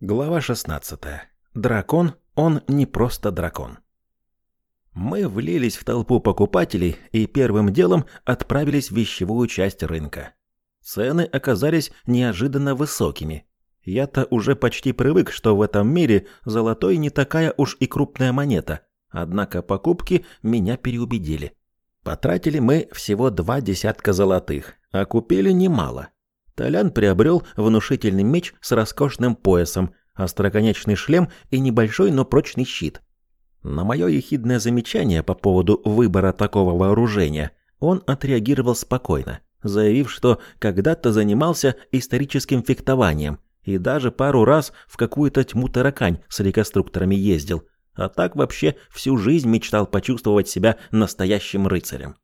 Глава 16. Дракон, он не просто дракон. Мы влились в толпу покупателей и первым делом отправились в вещевую часть рынка. Цены оказались неожиданно высокими. Я-то уже почти привык, что в этом мире золотой не такая уж и крупная монета, однако покупки меня переубедили. Потратили мы всего два десятка золотых, а купили немало. Толян приобрел внушительный меч с роскошным поясом, остроконечный шлем и небольшой, но прочный щит. На мое ехидное замечание по поводу выбора такого вооружения он отреагировал спокойно, заявив, что когда-то занимался историческим фехтованием и даже пару раз в какую-то тьму таракань с реконструкторами ездил, а так вообще всю жизнь мечтал почувствовать себя настоящим рыцарем.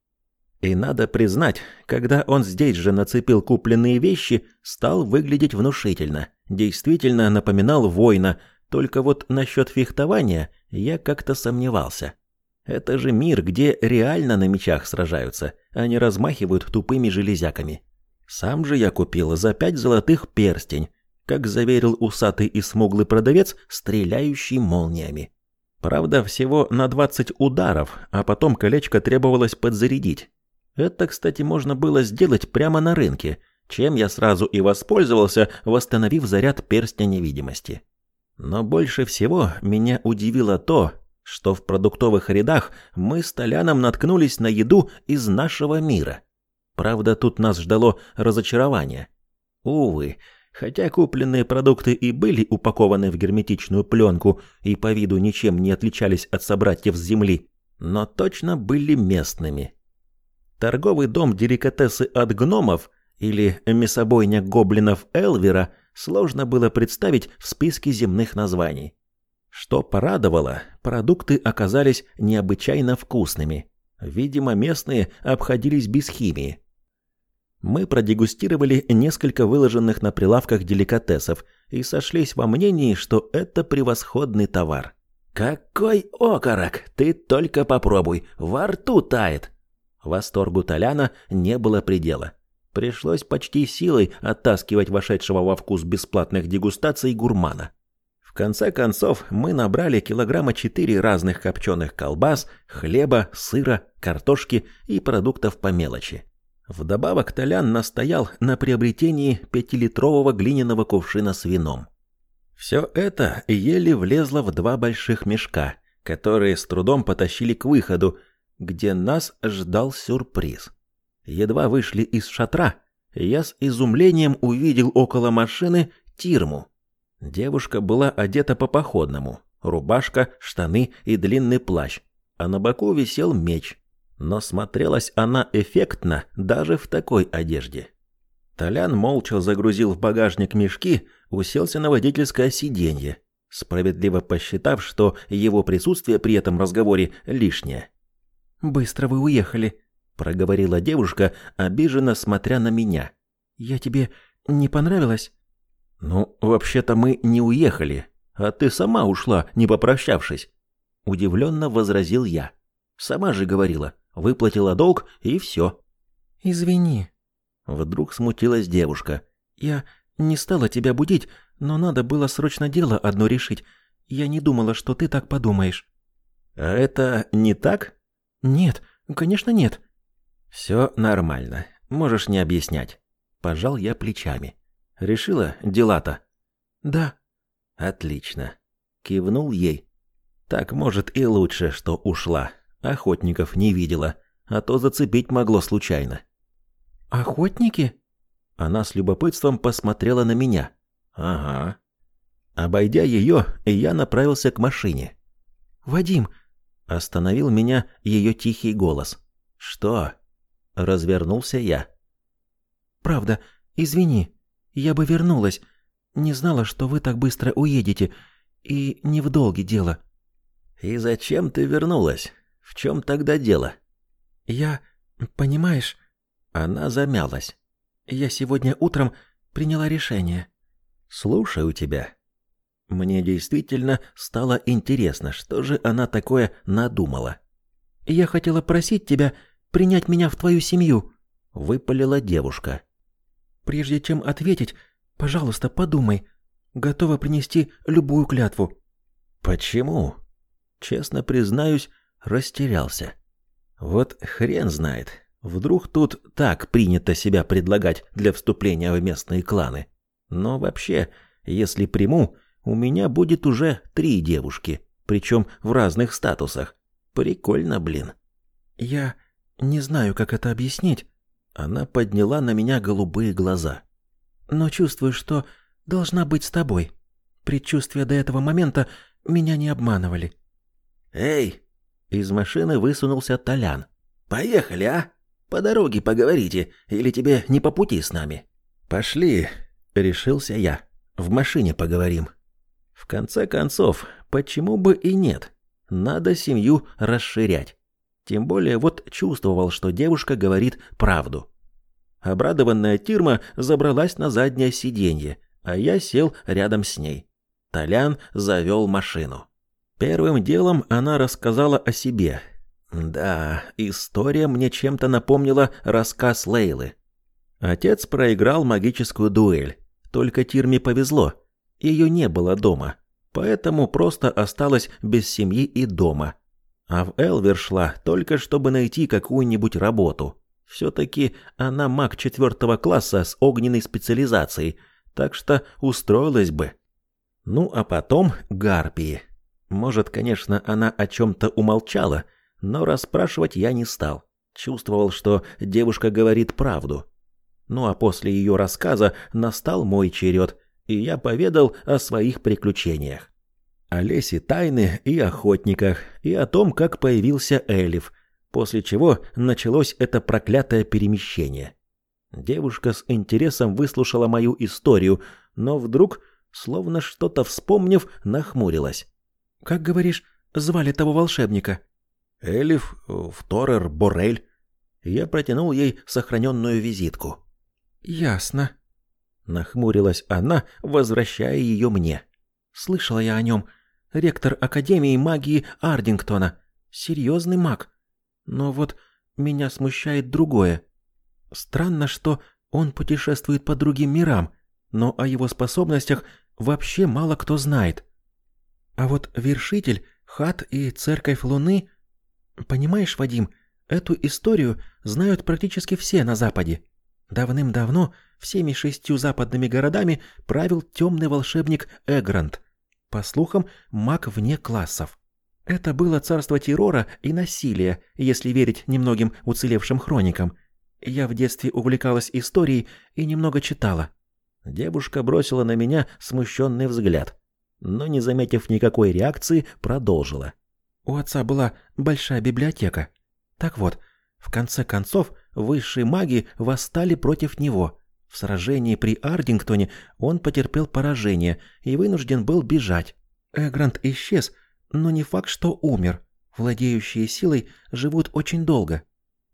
И надо признать, когда он здесь же нацепил купленные вещи, стал выглядеть внушительно. Действительно напоминал воина, только вот насчет фехтования я как-то сомневался. Это же мир, где реально на мечах сражаются, а не размахивают тупыми железяками. Сам же я купил за пять золотых перстень, как заверил усатый и смуглый продавец, стреляющий молниями. Правда, всего на 20 ударов, а потом колечко требовалось подзарядить. Это, кстати, можно было сделать прямо на рынке, чем я сразу и воспользовался, восстановив заряд перстня невидимости. Но больше всего меня удивило то, что в продуктовых рядах мы с Толяном наткнулись на еду из нашего мира. Правда, тут нас ждало разочарование. Увы, хотя купленные продукты и были упакованы в герметичную пленку и по виду ничем не отличались от собратьев с земли, но точно были местными. Торговый дом деликатесы от гномов или мясобойня гоблинов Элвера сложно было представить в списке земных названий. Что порадовало, продукты оказались необычайно вкусными. Видимо, местные обходились без химии. Мы продегустировали несколько выложенных на прилавках деликатесов и сошлись во мнении, что это превосходный товар. «Какой окорок! Ты только попробуй, во рту тает!» Восторгу Толяна не было предела. Пришлось почти силой оттаскивать вошедшего во вкус бесплатных дегустаций гурмана. В конце концов, мы набрали килограмма четыре разных копченых колбас, хлеба, сыра, картошки и продуктов по мелочи. Вдобавок Толян настоял на приобретении пятилитрового глиняного кувшина с вином. Все это еле влезло в два больших мешка, которые с трудом потащили к выходу, где нас ждал сюрприз. Едва вышли из шатра, я с изумлением увидел около машины Тирму. Девушка была одета по-походному. Рубашка, штаны и длинный плащ. А на боку висел меч. Но смотрелась она эффектно даже в такой одежде. Толян молча загрузил в багажник мешки, уселся на водительское сиденье, справедливо посчитав, что его присутствие при этом разговоре лишнее. «Быстро вы уехали», — проговорила девушка, обиженно смотря на меня. «Я тебе не понравилась?» «Ну, вообще-то мы не уехали, а ты сама ушла, не попрощавшись», — удивленно возразил я. «Сама же говорила, выплатила долг и все». «Извини». Вдруг смутилась девушка. «Я не стала тебя будить, но надо было срочно дело одно решить. Я не думала, что ты так подумаешь». «А это не так?» «Нет, конечно нет». «Все нормально, можешь не объяснять». Пожал я плечами. «Решила дела-то?» «Да». «Отлично». Кивнул ей. «Так, может, и лучше, что ушла. Охотников не видела, а то зацепить могло случайно». «Охотники?» Она с любопытством посмотрела на меня. «Ага». Обойдя ее, я направился к машине. «Вадим, Остановил меня ее тихий голос. «Что?» Развернулся я. «Правда, извини. Я бы вернулась. Не знала, что вы так быстро уедете. И не в долге дело». «И зачем ты вернулась? В чем тогда дело?» «Я... Понимаешь...» Она замялась. «Я сегодня утром приняла решение». «Слушаю тебя». Мне действительно стало интересно, что же она такое надумала. «Я хотела просить тебя принять меня в твою семью», — выпалила девушка. «Прежде чем ответить, пожалуйста, подумай. Готова принести любую клятву». «Почему?» Честно признаюсь, растерялся. Вот хрен знает. Вдруг тут так принято себя предлагать для вступления в местные кланы. Но вообще, если приму, у меня будет уже три девушки, причем в разных статусах. Прикольно, блин. Я не знаю, как это объяснить. Она подняла на меня голубые глаза. Но чувствую, что должна быть с тобой. Предчувствия до этого момента меня не обманывали. Эй, из машины высунулся Толян. Поехали, а? По дороге поговорите, или тебе не по пути с нами? Пошли, решился я. В машине поговорим. В конце концов, почему бы и нет? Надо семью расширять. Тем более вот чувствовал, что девушка говорит правду. Обрадованная Тирма забралась на заднее сиденье, а я сел рядом с ней. Толян завел машину. Первым делом она рассказала о себе. Да, история мне чем-то напомнила рассказ Лейлы. Отец проиграл магическую дуэль. Только Тирме повезло. Ее не было дома. Поэтому просто осталась без семьи и дома. А в Элвер шла только чтобы найти какую-нибудь работу. Все-таки она маг четвертого класса с огненной специализацией, так что устроилась бы. Ну а потом гарпии. Может, конечно, она о чем-то умолчала, но расспрашивать я не стал. Чувствовал, что девушка говорит правду. Ну а после ее рассказа настал мой черед, и я поведал о своих приключениях о лесе тайны и охотниках, и о том, как появился Элиф, после чего началось это проклятое перемещение. Девушка с интересом выслушала мою историю, но вдруг, словно что-то вспомнив, нахмурилась. «Как, говоришь, звали того волшебника?» «Элиф Вторер Борель». Я протянул ей сохраненную визитку. «Ясно», — нахмурилась она, возвращая ее мне. «Слышала я о нем ректор Академии магии Ардингтона. Серьезный маг. Но вот меня смущает другое. Странно, что он путешествует по другим мирам, но о его способностях вообще мало кто знает. А вот Вершитель, Хат и Церковь Луны... Понимаешь, Вадим, эту историю знают практически все на Западе. Давным-давно всеми шестью западными городами правил темный волшебник Эгрант – по слухам, маг вне классов. Это было царство террора и насилия, если верить немногим уцелевшим хроникам. Я в детстве увлекалась историей и немного читала. Девушка бросила на меня смущенный взгляд, но, не заметив никакой реакции, продолжила. У отца была большая библиотека. Так вот, в конце концов, высшие маги восстали против него. В сражении при Ардингтоне он потерпел поражение и вынужден был бежать. Эгрант исчез, но не факт, что умер. Владеющие силой живут очень долго.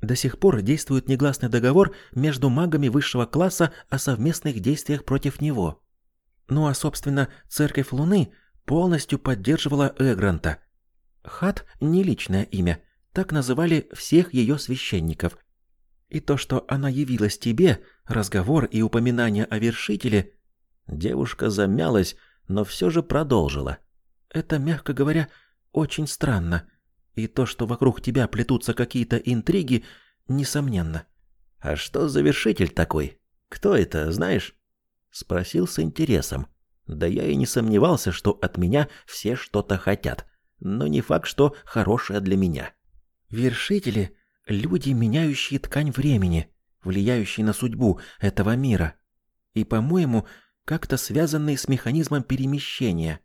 До сих пор действует негласный договор между магами высшего класса о совместных действиях против него. Ну а, собственно, Церковь Луны полностью поддерживала Эгранта. Хат – не личное имя, так называли всех ее священников. И то, что она явилась тебе, разговор и упоминание о вершителе, девушка замялась, но все же продолжила. Это, мягко говоря, очень странно. И то, что вокруг тебя плетутся какие-то интриги, несомненно. А что за вершитель такой? Кто это, знаешь? спросил с интересом. Да я и не сомневался, что от меня все что-то хотят, но не факт, что хорошее для меня. Вершители Люди, меняющие ткань времени, влияющие на судьбу этого мира. И, по-моему, как-то связанные с механизмом перемещения.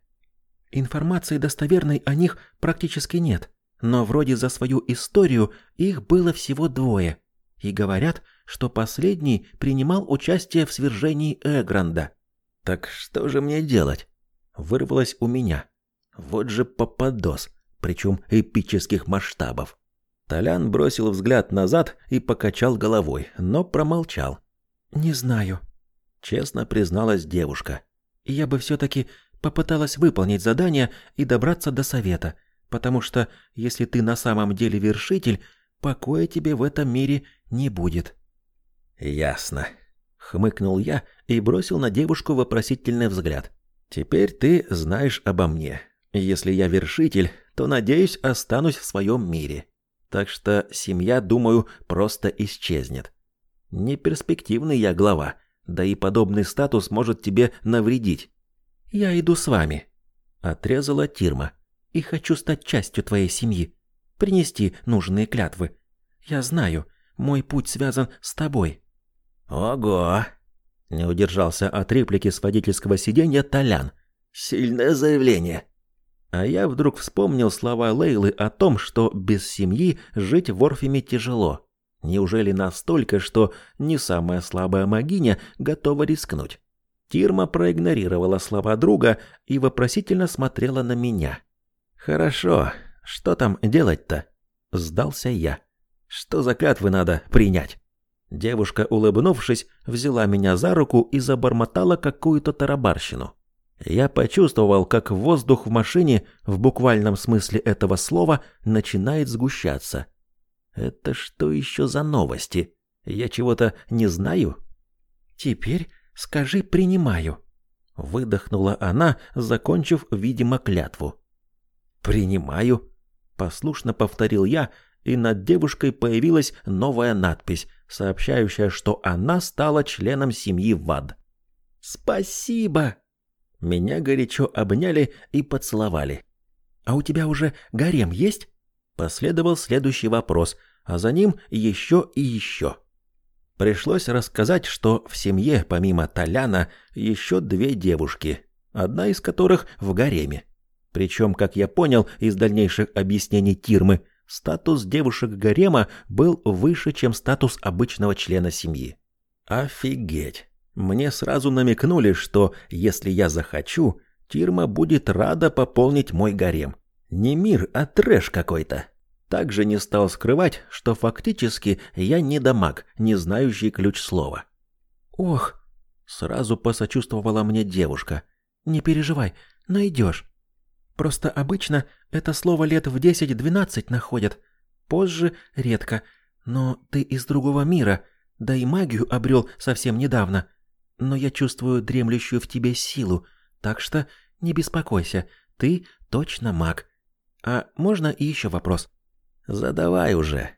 Информации достоверной о них практически нет, но вроде за свою историю их было всего двое. И говорят, что последний принимал участие в свержении Эгранда. «Так что же мне делать?» Вырвалось у меня. Вот же попадос, причем эпических масштабов. Толян бросил взгляд назад и покачал головой, но промолчал. «Не знаю», — честно призналась девушка. «Я бы все-таки попыталась выполнить задание и добраться до совета, потому что если ты на самом деле вершитель, покоя тебе в этом мире не будет». «Ясно», — хмыкнул я и бросил на девушку вопросительный взгляд. Теперь ты знаешь обо мне. Если я вершитель, то, надеюсь, останусь в своем мире. Так что семья, думаю, просто исчезнет. Неперспективный я глава, да и подобный статус может тебе навредить. Я иду с вами, отрезала Тирма. И хочу стать частью твоей семьи, принести нужные клятвы. Я знаю, мой путь связан с тобой. Ого! Не удержался от реплики с водительского сиденья Толян. Сильное заявление. А я вдруг вспомнил слова Лейлы о том, что без семьи жить в Орфеме тяжело. Неужели настолько, что не самая слабая магиня готова рискнуть? Тирма проигнорировала слова друга и вопросительно смотрела на меня. «Хорошо, что там делать-то?» Сдался я. «Что за клятвы надо принять?» Девушка, улыбнувшись, взяла меня за руку и забормотала какую-то тарабарщину. Я почувствовал, как воздух в машине, в буквальном смысле этого слова, начинает сгущаться. Это что еще за новости? Я чего-то не знаю? Теперь скажи «принимаю», — выдохнула она, закончив, видимо, клятву. «Принимаю», — послушно повторил я, и над девушкой появилась новая надпись, сообщающая, что она стала членом семьи ВАД. «Спасибо!» Меня горячо обняли и поцеловали. «А у тебя уже гарем есть?» Последовал следующий вопрос, а за ним еще и еще. Пришлось рассказать, что в семье, помимо Толяна, еще две девушки, одна из которых в гареме. Причем, как я понял из дальнейших объяснений Тирмы, статус девушек гарема был выше, чем статус обычного члена семьи. Офигеть! Мне сразу намекнули, что если я захочу, Тирма будет рада пополнить мой гарем. Не мир, а трэш какой-то. Также не стал скрывать, что фактически я не дамаг, не знающий ключ слова. «Ох!» — сразу посочувствовала мне девушка. «Не переживай, найдешь. Просто обычно это слово лет в десять-двенадцать находят. Позже редко. Но ты из другого мира, да и магию обрел совсем недавно но я чувствую дремлющую в тебе силу, так что не беспокойся, ты точно маг. А можно и еще вопрос? Задавай уже.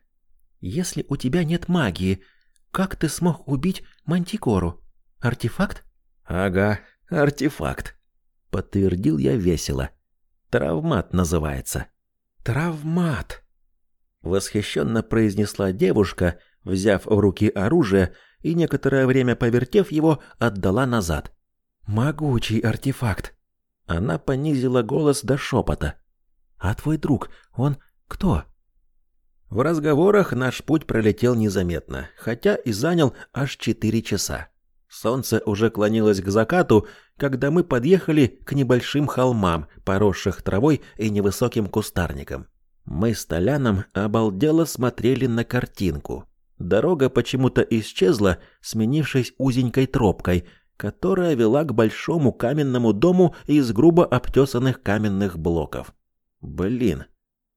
Если у тебя нет магии, как ты смог убить Мантикору? Артефакт? Ага, артефакт. Подтвердил я весело. Травмат называется. Травмат. Восхищенно произнесла девушка, взяв в руки оружие и некоторое время повертев его, отдала назад. «Могучий артефакт!» Она понизила голос до шепота. «А твой друг, он кто?» В разговорах наш путь пролетел незаметно, хотя и занял аж четыре часа. Солнце уже клонилось к закату, когда мы подъехали к небольшим холмам, поросших травой и невысоким кустарником. Мы с Толяном обалдело смотрели на картинку. Дорога почему-то исчезла, сменившись узенькой тропкой, которая вела к большому каменному дому из грубо обтесанных каменных блоков. Блин,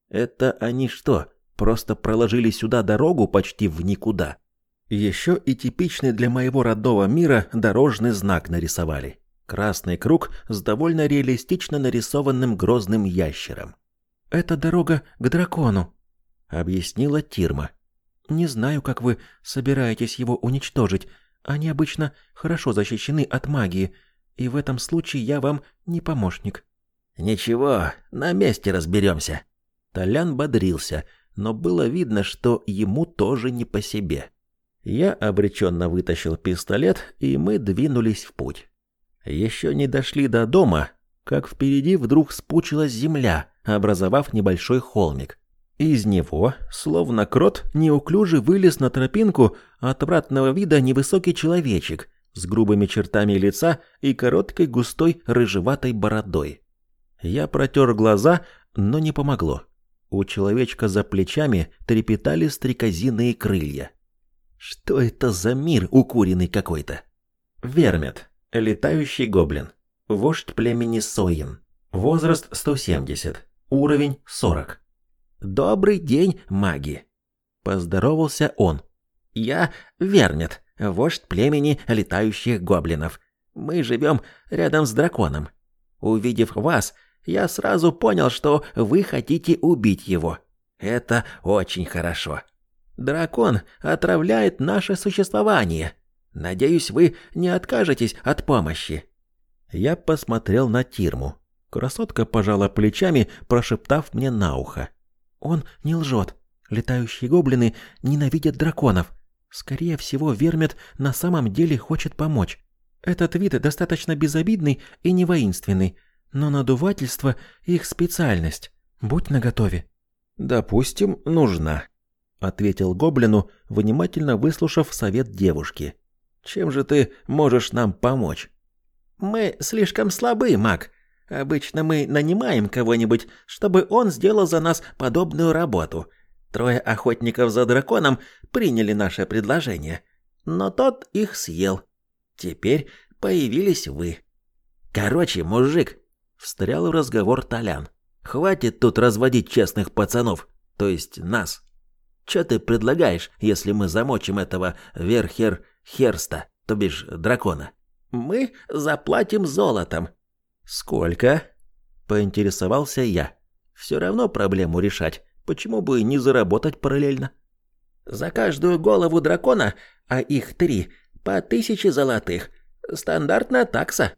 это они что, просто проложили сюда дорогу почти в никуда? Еще и типичный для моего родного мира дорожный знак нарисовали. Красный круг с довольно реалистично нарисованным грозным ящером. «Это дорога к дракону», — объяснила Тирма. Не знаю, как вы собираетесь его уничтожить. Они обычно хорошо защищены от магии, и в этом случае я вам не помощник. Ничего, на месте разберемся. Толян бодрился, но было видно, что ему тоже не по себе. Я обреченно вытащил пистолет, и мы двинулись в путь. Еще не дошли до дома, как впереди вдруг спучилась земля, образовав небольшой холмик. Из него, словно крот, неуклюже вылез на тропинку отвратного вида невысокий человечек с грубыми чертами лица и короткой густой рыжеватой бородой. Я протер глаза, но не помогло. У человечка за плечами трепетали стрекозиные крылья. Что это за мир укуренный какой-то? Вермет, летающий гоблин, вождь племени Соин, возраст 170, уровень 40. «Добрый день, маги!» Поздоровался он. «Я Вернет, вождь племени летающих гоблинов. Мы живем рядом с драконом. Увидев вас, я сразу понял, что вы хотите убить его. Это очень хорошо. Дракон отравляет наше существование. Надеюсь, вы не откажетесь от помощи. Я посмотрел на Тирму. Красотка пожала плечами, прошептав мне на ухо: "Он не лжет. Летающие гоблины ненавидят драконов. Скорее всего, Вермет на самом деле хочет помочь. Этот вид достаточно безобидный и не воинственный, но надувательство их специальность. Будь наготове. Допустим, нужна, ответил гоблину, внимательно выслушав совет девушки. Чем же ты можешь нам помочь? Мы слишком слабы, маг. Обычно мы нанимаем кого-нибудь, чтобы он сделал за нас подобную работу. Трое охотников за драконом приняли наше предложение, но тот их съел. Теперь появились вы. Короче, мужик, встрял в разговор Толян. Хватит тут разводить честных пацанов, то есть нас. Что ты предлагаешь, если мы замочим этого Верхер Херста, то бишь дракона? Мы заплатим золотом. Сколько? Поинтересовался я. Все равно проблему решать. Почему бы не заработать параллельно? За каждую голову дракона, а их три, по тысяче золотых. Стандартная такса.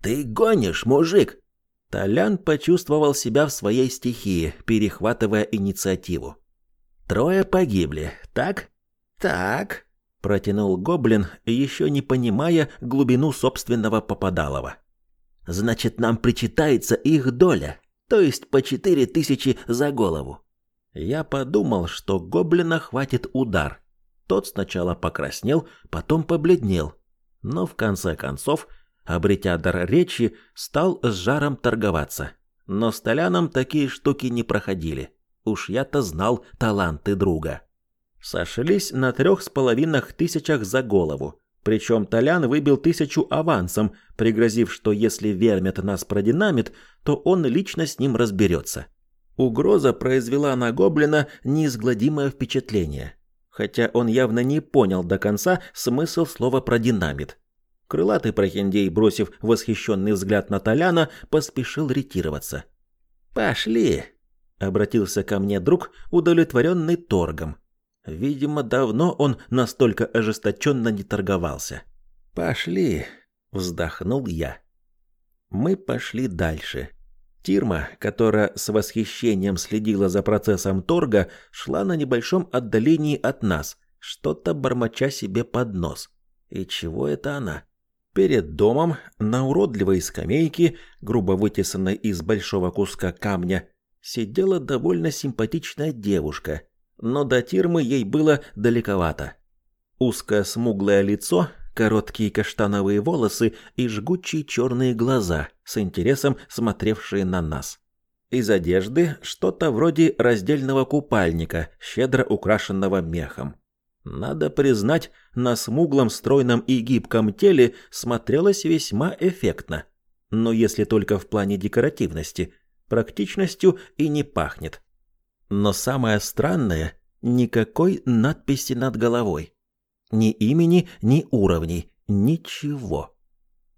Ты гонишь, мужик. Толян почувствовал себя в своей стихии, перехватывая инициативу. Трое погибли, так? Так, протянул гоблин, еще не понимая глубину собственного попадалова. Значит, нам причитается их доля, то есть по четыре тысячи за голову. Я подумал, что гоблина хватит удар, тот сначала покраснел, потом побледнел, но в конце концов, обретя дар речи, стал с жаром торговаться. Но с Толяном такие штуки не проходили. Уж я-то знал таланты друга. Сошлись на трех с половиной тысячах за голову. Причем Толян выбил тысячу авансом, пригрозив, что если Вермет нас продинамит, то он лично с ним разберется. Угроза произвела на гоблина неизгладимое впечатление хотя он явно не понял до конца смысл слова про динамит. Крылатый прохиндей, бросив восхищенный взгляд на Толяна, поспешил ретироваться. «Пошли!» — обратился ко мне друг, удовлетворенный торгом. Видимо, давно он настолько ожесточенно не торговался. «Пошли!» — вздохнул я. Мы пошли дальше. Тирма, которая с восхищением следила за процессом торга, шла на небольшом отдалении от нас, что-то бормоча себе под нос. И чего это она? Перед домом, на уродливой скамейке, грубо вытесанной из большого куска камня, сидела довольно симпатичная девушка, но до Тирмы ей было далековато. Узкое смуглое лицо короткие каштановые волосы и жгучие черные глаза, с интересом смотревшие на нас. Из одежды что-то вроде раздельного купальника, щедро украшенного мехом. Надо признать, на смуглом, стройном и гибком теле смотрелось весьма эффектно. Но если только в плане декоративности, практичностью и не пахнет. Но самое странное – никакой надписи над головой. Ни имени, ни уровней, ничего.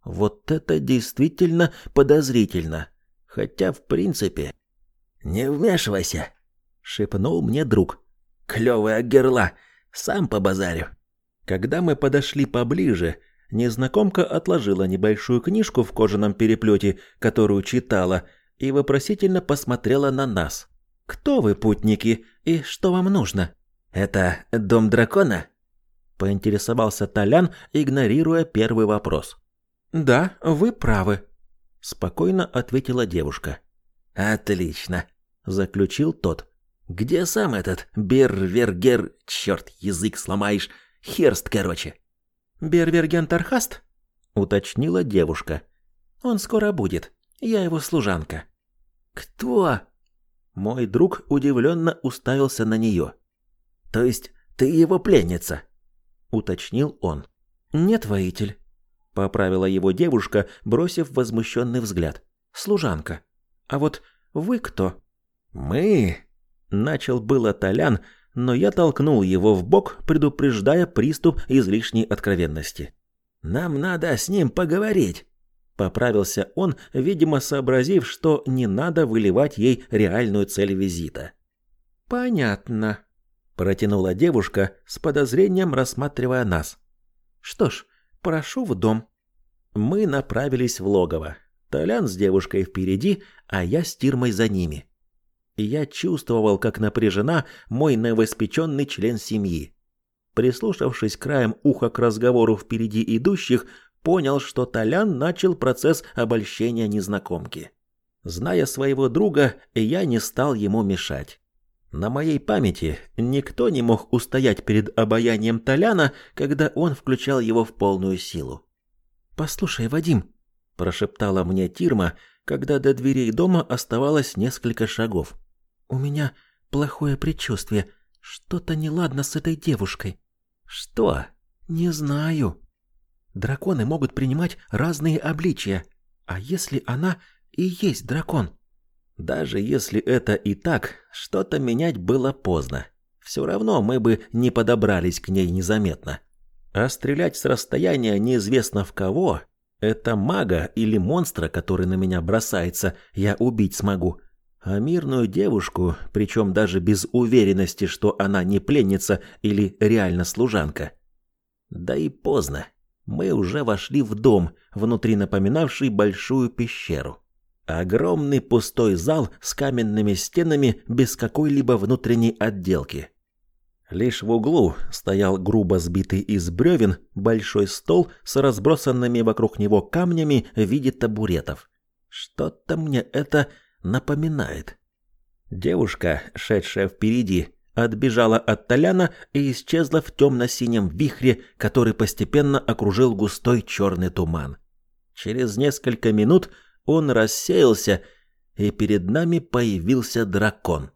Вот это действительно подозрительно. Хотя, в принципе... «Не вмешивайся», — шепнул мне друг. «Клевая герла, сам по базарю». Когда мы подошли поближе, незнакомка отложила небольшую книжку в кожаном переплете, которую читала, и вопросительно посмотрела на нас. «Кто вы, путники, и что вам нужно?» «Это дом дракона?» поинтересовался Толян, игнорируя первый вопрос. Да, вы правы, спокойно ответила девушка. Отлично, заключил тот. Где сам этот Бервергер, черт, язык сломаешь, Херст, короче. Берверген Тархаст? уточнила девушка. Он скоро будет. Я его служанка. Кто? Мой друг удивленно уставился на нее. То есть ты его пленница? уточнил он. Нет, воитель, поправила его девушка, бросив возмущенный взгляд. Служанка. А вот вы кто? Мы, начал было Толян, но я толкнул его в бок, предупреждая приступ излишней откровенности. Нам надо с ним поговорить. Поправился он, видимо, сообразив, что не надо выливать ей реальную цель визита. Понятно, протянула девушка с подозрением рассматривая нас. Что ж, прошу в дом. Мы направились в логово. Толян с девушкой впереди, а я с Тирмой за ними. Я чувствовал, как напряжена мой новоиспеченный член семьи. Прислушавшись краем уха к разговору впереди идущих, понял, что Толян начал процесс обольщения незнакомки. Зная своего друга, я не стал ему мешать. На моей памяти никто не мог устоять перед обаянием Толяна, когда он включал его в полную силу. «Послушай, Вадим», – прошептала мне Тирма, когда до дверей дома оставалось несколько шагов. «У меня плохое предчувствие. Что-то неладно с этой девушкой». «Что?» «Не знаю», Драконы могут принимать разные обличия. А если она и есть дракон? Даже если это и так, что-то менять было поздно. Все равно мы бы не подобрались к ней незаметно. А стрелять с расстояния неизвестно в кого, это мага или монстра, который на меня бросается, я убить смогу. А мирную девушку, причем даже без уверенности, что она не пленница или реально служанка. Да и поздно мы уже вошли в дом, внутри напоминавший большую пещеру. Огромный пустой зал с каменными стенами без какой-либо внутренней отделки. Лишь в углу стоял грубо сбитый из бревен большой стол с разбросанными вокруг него камнями в виде табуретов. Что-то мне это напоминает. Девушка, шедшая впереди, отбежала от Толяна и исчезла в темно-синем вихре, который постепенно окружил густой черный туман. Через несколько минут он рассеялся, и перед нами появился дракон.